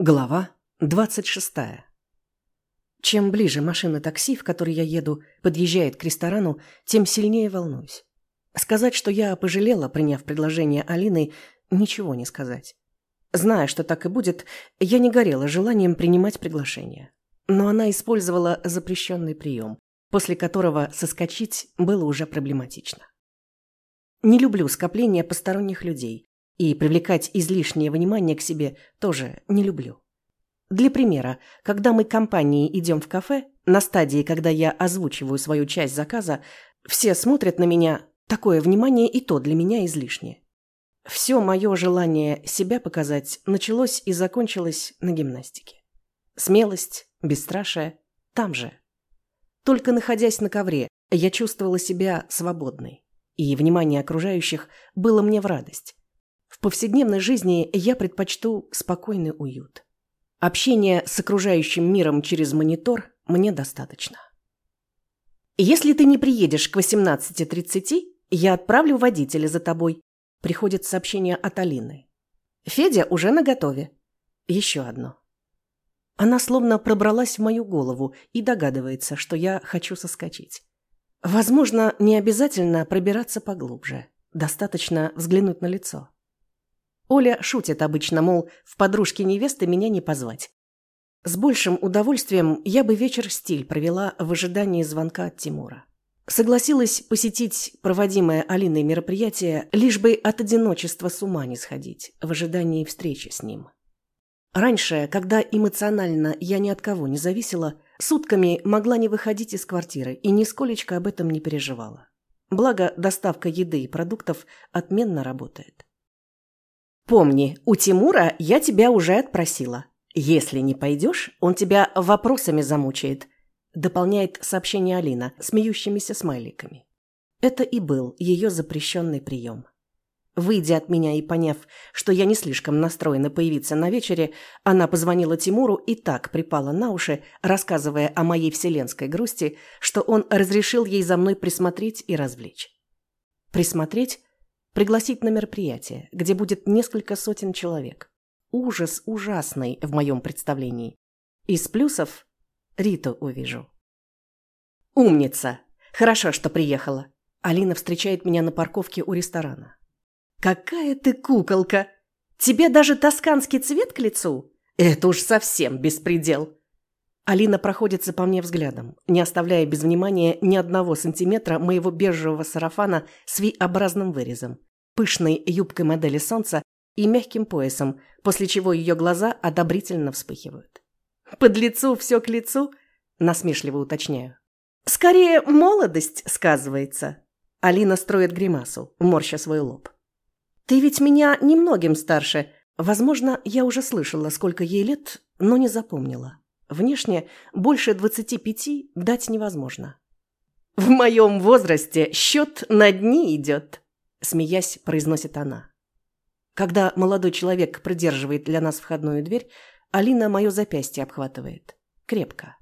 Глава 26. Чем ближе машина такси, в которой я еду, подъезжает к ресторану, тем сильнее волнуюсь. Сказать, что я пожалела, приняв предложение Алины, ничего не сказать. Зная, что так и будет, я не горела желанием принимать приглашение. Но она использовала запрещенный прием, после которого соскочить было уже проблематично. Не люблю скопление посторонних людей, и привлекать излишнее внимание к себе тоже не люблю. Для примера, когда мы компанией идем в кафе, на стадии, когда я озвучиваю свою часть заказа, все смотрят на меня, такое внимание и то для меня излишнее. Все мое желание себя показать началось и закончилось на гимнастике. Смелость, бесстрашие – там же. Только находясь на ковре, я чувствовала себя свободной, и внимание окружающих было мне в радость. В повседневной жизни я предпочту спокойный уют. Общение с окружающим миром через монитор мне достаточно. Если ты не приедешь к 18.30, я отправлю водителя за тобой. Приходит сообщение от Алины. Федя уже наготове. Еще одно. Она словно пробралась в мою голову и догадывается, что я хочу соскочить. Возможно, не обязательно пробираться поглубже. Достаточно взглянуть на лицо. Оля шутит обычно, мол, в подружки невесты меня не позвать. С большим удовольствием я бы вечер стиль провела в ожидании звонка от Тимура. Согласилась посетить проводимое Алиной мероприятие, лишь бы от одиночества с ума не сходить, в ожидании встречи с ним. Раньше, когда эмоционально я ни от кого не зависела, сутками могла не выходить из квартиры и нисколечко об этом не переживала. Благо, доставка еды и продуктов отменно работает. Помни, у Тимура я тебя уже отпросила. Если не пойдешь, он тебя вопросами замучает. Дополняет сообщение Алина смеющимися смайликами. Это и был ее запрещенный прием. Выйдя от меня и поняв, что я не слишком настроена появиться на вечере, она позвонила Тимуру и так припала на уши, рассказывая о моей вселенской грусти, что он разрешил ей за мной присмотреть и развлечь. Присмотреть Пригласить на мероприятие, где будет несколько сотен человек. Ужас ужасный в моем представлении. Из плюсов Риту увижу. Умница! Хорошо, что приехала. Алина встречает меня на парковке у ресторана. Какая ты куколка! Тебе даже тосканский цвет к лицу? Это уж совсем беспредел. Алина проходится по мне взглядом, не оставляя без внимания ни одного сантиметра моего бежевого сарафана с V-образным вырезом пышной юбкой модели солнца и мягким поясом, после чего ее глаза одобрительно вспыхивают. «Под лицу все к лицу?» – насмешливо уточняю. «Скорее, молодость сказывается». Алина строит гримасу, морща свой лоб. «Ты ведь меня немногим старше. Возможно, я уже слышала, сколько ей лет, но не запомнила. Внешне больше двадцати пяти дать невозможно». «В моем возрасте счет на дни идет», Смеясь, произносит она. Когда молодой человек придерживает для нас входную дверь, Алина мое запястье обхватывает. Крепко.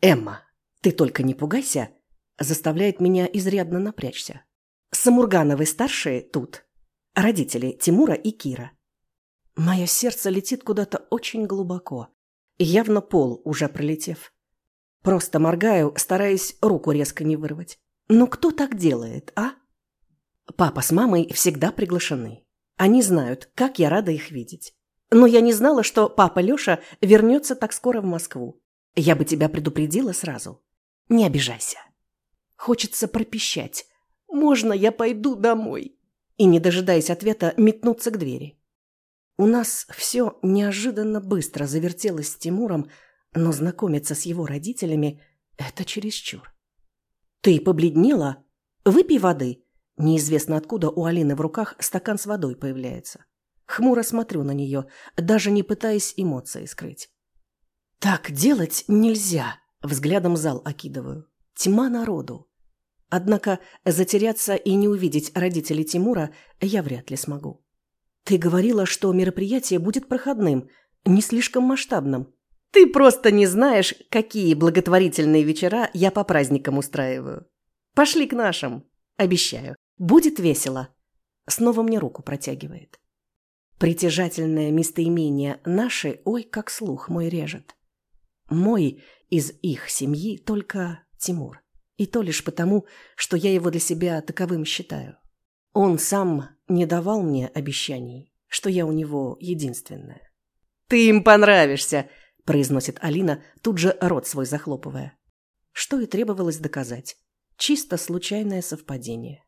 «Эмма, ты только не пугайся!» Заставляет меня изрядно напрячься. Самургановы-старшие тут. Родители Тимура и Кира. Мое сердце летит куда-то очень глубоко. Явно пол уже пролетев. Просто моргаю, стараясь руку резко не вырвать. Ну кто так делает, а? Папа с мамой всегда приглашены. Они знают, как я рада их видеть. Но я не знала, что папа Лёша вернется так скоро в Москву. Я бы тебя предупредила сразу. Не обижайся. Хочется пропищать. «Можно я пойду домой?» И, не дожидаясь ответа, метнуться к двери. У нас все неожиданно быстро завертелось с Тимуром, но знакомиться с его родителями – это чересчур. «Ты побледнела? Выпей воды», Неизвестно откуда у Алины в руках стакан с водой появляется. Хмуро смотрю на нее, даже не пытаясь эмоции скрыть. «Так делать нельзя!» – взглядом зал окидываю. Тьма народу. Однако затеряться и не увидеть родителей Тимура я вряд ли смогу. «Ты говорила, что мероприятие будет проходным, не слишком масштабным. Ты просто не знаешь, какие благотворительные вечера я по праздникам устраиваю. Пошли к нашим, обещаю. Будет весело. Снова мне руку протягивает. Притяжательное местоимение «наши» ой, как слух мой режет. Мой из их семьи только Тимур. И то лишь потому, что я его для себя таковым считаю. Он сам не давал мне обещаний, что я у него единственная. «Ты им понравишься!» – произносит Алина, тут же рот свой захлопывая. Что и требовалось доказать. Чисто случайное совпадение.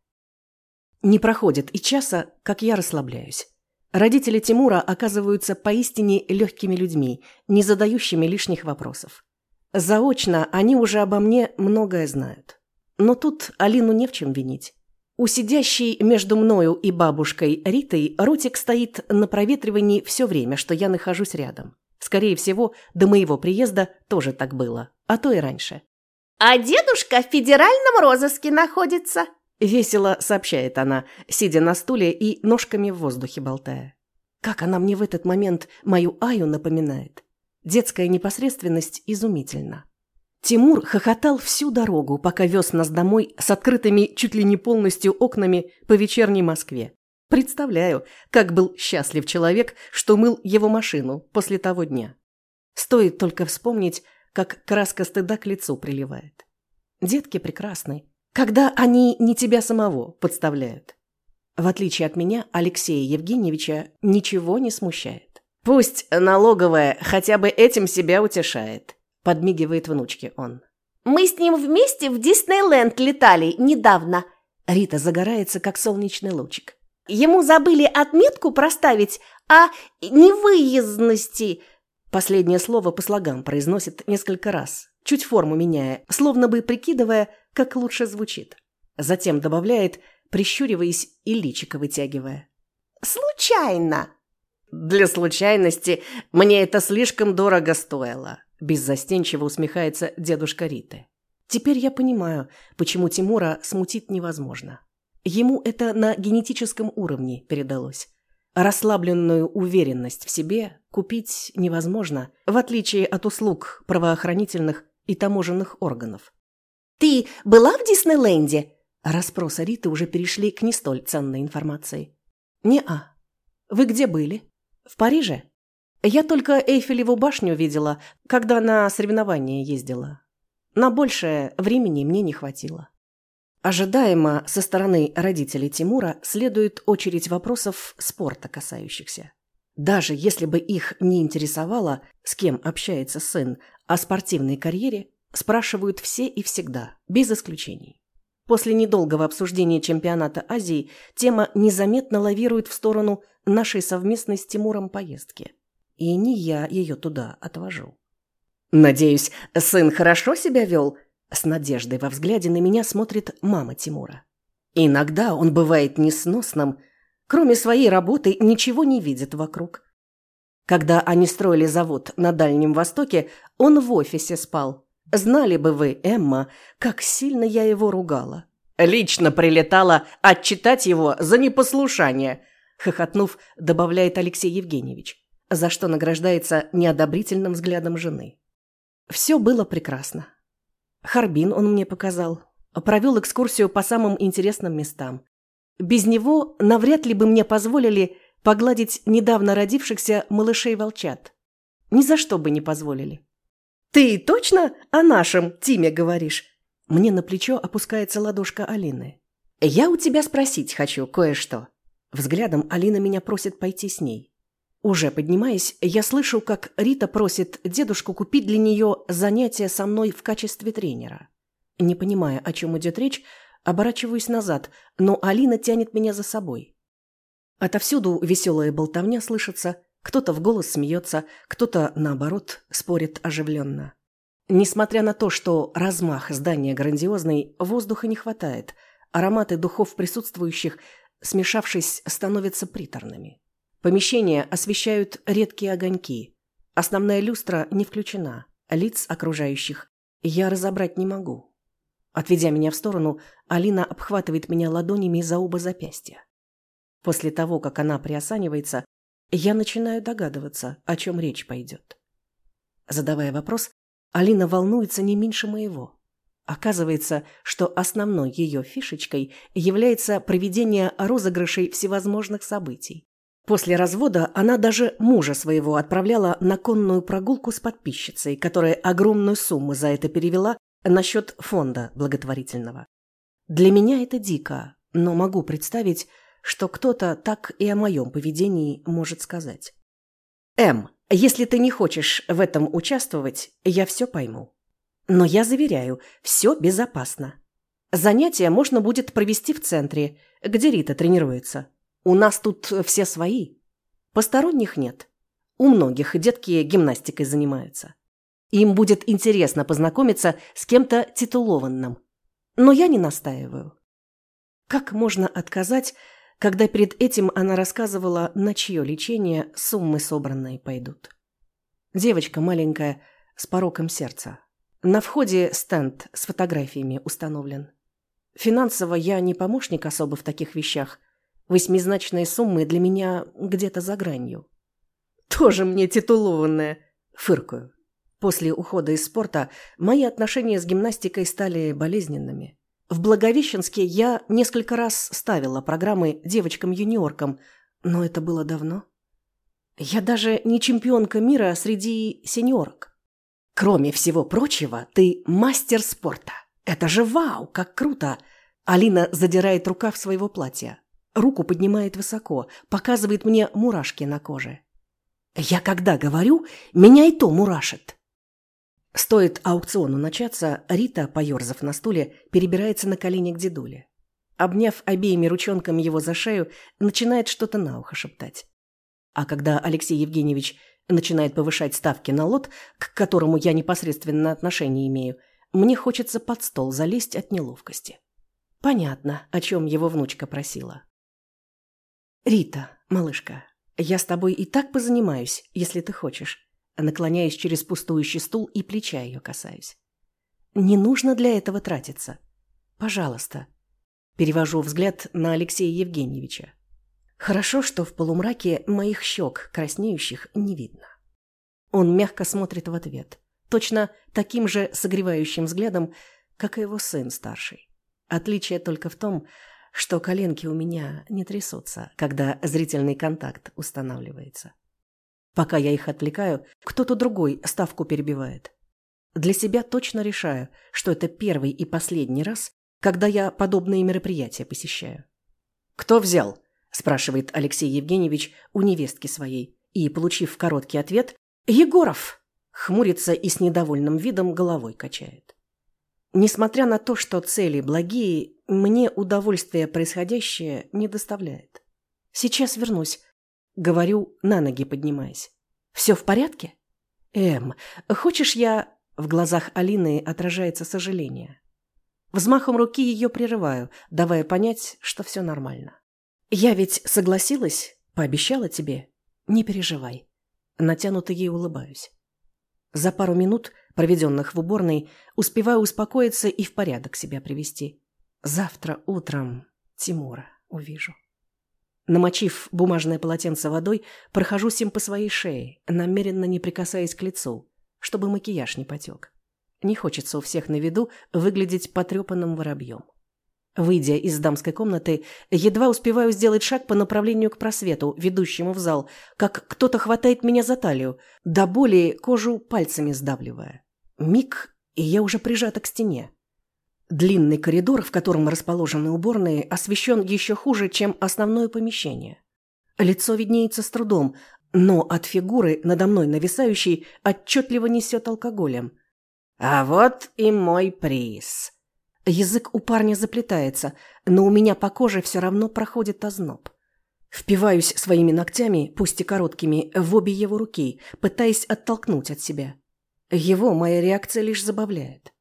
Не проходит и часа, как я расслабляюсь. Родители Тимура оказываются поистине легкими людьми, не задающими лишних вопросов. Заочно они уже обо мне многое знают. Но тут Алину не в чем винить. У сидящей между мною и бабушкой Ритой ротик стоит на проветривании все время, что я нахожусь рядом. Скорее всего, до моего приезда тоже так было, а то и раньше. «А дедушка в федеральном розыске находится», – весело сообщает она, сидя на стуле и ножками в воздухе болтая. Как она мне в этот момент мою Аю напоминает. Детская непосредственность изумительна. Тимур хохотал всю дорогу, пока вез нас домой с открытыми чуть ли не полностью окнами по вечерней Москве. Представляю, как был счастлив человек, что мыл его машину после того дня. Стоит только вспомнить, как краска стыда к лицу приливает. Детки прекрасны, когда они не тебя самого подставляют. В отличие от меня, Алексея Евгеньевича ничего не смущает. «Пусть налоговая хотя бы этим себя утешает», – подмигивает внучке он. «Мы с ним вместе в Диснейленд летали недавно». Рита загорается, как солнечный лучик. «Ему забыли отметку проставить о невыездности». Последнее слово по слогам произносит несколько раз, чуть форму меняя, словно бы прикидывая, как лучше звучит. Затем добавляет, прищуриваясь и личико вытягивая. «Случайно!» «Для случайности мне это слишком дорого стоило», беззастенчиво усмехается дедушка Риты. «Теперь я понимаю, почему Тимура смутить невозможно. Ему это на генетическом уровне передалось. Расслабленную уверенность в себе купить невозможно, в отличие от услуг правоохранительных и таможенных органов. «Ты была в Диснейленде?» Распросы Риты уже перешли к не столь ценной информации. «Не-а. Вы где были? В Париже? Я только Эйфелеву башню видела, когда на соревнования ездила. На большее времени мне не хватило». Ожидаемо со стороны родителей Тимура следует очередь вопросов спорта касающихся. Даже если бы их не интересовало, с кем общается сын, о спортивной карьере, спрашивают все и всегда, без исключений. После недолгого обсуждения чемпионата Азии тема незаметно лавирует в сторону нашей совместной с Тимуром поездки. И не я ее туда отвожу. «Надеюсь, сын хорошо себя вел?» С надеждой во взгляде на меня смотрит мама Тимура. Иногда он бывает несносным, кроме своей работы ничего не видит вокруг. Когда они строили завод на Дальнем Востоке, он в офисе спал, Знали бы вы, Эмма, как сильно я его ругала. Лично прилетала отчитать его за непослушание, хохотнув, добавляет Алексей Евгеньевич, за что награждается неодобрительным взглядом жены. Все было прекрасно. Харбин он мне показал, провел экскурсию по самым интересным местам. Без него навряд ли бы мне позволили погладить недавно родившихся малышей-волчат. Ни за что бы не позволили. «Ты точно о нашем Тиме говоришь?» Мне на плечо опускается ладошка Алины. «Я у тебя спросить хочу кое-что». Взглядом Алина меня просит пойти с ней. Уже поднимаясь, я слышу, как Рита просит дедушку купить для нее занятия со мной в качестве тренера. Не понимая, о чем идет речь, оборачиваюсь назад, но Алина тянет меня за собой. Отовсюду веселая болтовня слышится, кто-то в голос смеется, кто-то, наоборот, спорит оживленно. Несмотря на то, что размах здания грандиозный, воздуха не хватает, ароматы духов присутствующих, смешавшись, становятся приторными. Помещение освещают редкие огоньки. Основная люстра не включена, лиц окружающих я разобрать не могу. Отведя меня в сторону, Алина обхватывает меня ладонями за оба запястья. После того, как она приосанивается, я начинаю догадываться, о чем речь пойдет. Задавая вопрос, Алина волнуется не меньше моего. Оказывается, что основной ее фишечкой является проведение розыгрышей всевозможных событий. После развода она даже мужа своего отправляла на конную прогулку с подписчицей, которая огромную сумму за это перевела на счет фонда благотворительного. Для меня это дико, но могу представить, что кто-то так и о моем поведении может сказать. «М, если ты не хочешь в этом участвовать, я все пойму. Но я заверяю, все безопасно. Занятия можно будет провести в центре, где Рита тренируется. У нас тут все свои. Посторонних нет. У многих детки гимнастикой занимаются. Им будет интересно познакомиться с кем-то титулованным. Но я не настаиваю. Как можно отказать, когда перед этим она рассказывала, на чье лечение суммы собранные пойдут? Девочка маленькая, с пороком сердца. На входе стенд с фотографиями установлен. Финансово я не помощник особо в таких вещах, Восьмизначные суммы для меня где-то за гранью. Тоже мне титулованная. Фыркаю. После ухода из спорта мои отношения с гимнастикой стали болезненными. В Благовещенске я несколько раз ставила программы девочкам-юниоркам, но это было давно. Я даже не чемпионка мира среди сеньорок. Кроме всего прочего, ты мастер спорта. Это же вау, как круто! Алина задирает рукав своего платья. Руку поднимает высоко, показывает мне мурашки на коже. Я когда говорю, меня и то мурашит. Стоит аукциону начаться, Рита, поерзав на стуле, перебирается на колени к дедуле. Обняв обеими ручонками его за шею, начинает что-то на ухо шептать. А когда Алексей Евгеньевич начинает повышать ставки на лот, к которому я непосредственно отношение имею, мне хочется под стол залезть от неловкости. Понятно, о чем его внучка просила. «Рита, малышка, я с тобой и так позанимаюсь, если ты хочешь». Наклоняюсь через пустующий стул и плеча ее касаюсь. «Не нужно для этого тратиться. Пожалуйста». Перевожу взгляд на Алексея Евгеньевича. Хорошо, что в полумраке моих щек, краснеющих, не видно. Он мягко смотрит в ответ, точно таким же согревающим взглядом, как и его сын старший. Отличие только в том, что коленки у меня не трясутся, когда зрительный контакт устанавливается. Пока я их отвлекаю, кто-то другой ставку перебивает. Для себя точно решаю, что это первый и последний раз, когда я подобные мероприятия посещаю. «Кто взял?» – спрашивает Алексей Евгеньевич у невестки своей, и, получив короткий ответ, «Егоров!» – хмурится и с недовольным видом головой качает. Несмотря на то, что цели благие, мне удовольствие происходящее не доставляет. Сейчас вернусь. Говорю, на ноги поднимаясь. Все в порядке? Эм, хочешь я... В глазах Алины отражается сожаление. Взмахом руки ее прерываю, давая понять, что все нормально. Я ведь согласилась, пообещала тебе. Не переживай. Натянуто ей улыбаюсь. За пару минут проведенных в уборной, успеваю успокоиться и в порядок себя привести. Завтра утром Тимура увижу. Намочив бумажное полотенце водой, прохожусь им по своей шее, намеренно не прикасаясь к лицу, чтобы макияж не потек. Не хочется у всех на виду выглядеть потрепанным воробьем. Выйдя из дамской комнаты, едва успеваю сделать шаг по направлению к просвету, ведущему в зал, как кто-то хватает меня за талию, до боли кожу пальцами сдавливая. Миг, и я уже прижата к стене. Длинный коридор, в котором расположены уборные, освещен еще хуже, чем основное помещение. Лицо виднеется с трудом, но от фигуры, надо мной нависающей, отчетливо несет алкоголем. «А вот и мой приз!» Язык у парня заплетается, но у меня по коже все равно проходит озноб. Впиваюсь своими ногтями, пусть и короткими, в обе его руки, пытаясь оттолкнуть от себя. Его моя реакция лишь забавляет.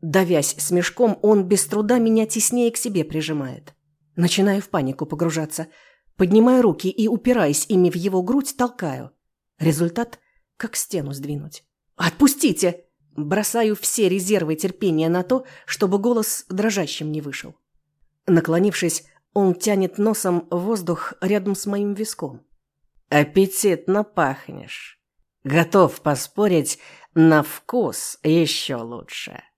Давясь смешком, он без труда меня теснее к себе прижимает. Начинаю в панику погружаться. Поднимаю руки и, упираясь ими в его грудь, толкаю. Результат – как стену сдвинуть. «Отпустите!» Бросаю все резервы терпения на то, чтобы голос дрожащим не вышел. Наклонившись, он тянет носом воздух рядом с моим виском. «Аппетитно пахнешь. Готов поспорить, на вкус еще лучше», —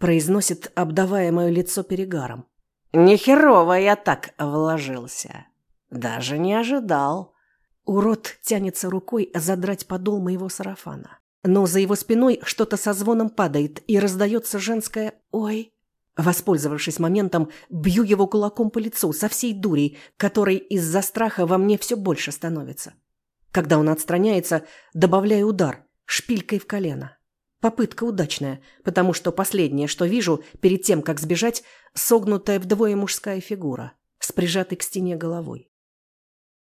произносит, обдавая мое лицо перегаром. «Нехерово я так вложился. Даже не ожидал. Урод тянется рукой задрать подол моего сарафана. Но за его спиной что-то со звоном падает, и раздается женское «Ой». Воспользовавшись моментом, бью его кулаком по лицу со всей дури, которой из-за страха во мне все больше становится. Когда он отстраняется, добавляю удар, шпилькой в колено. Попытка удачная, потому что последнее, что вижу перед тем, как сбежать, согнутая вдвое мужская фигура с прижатой к стене головой.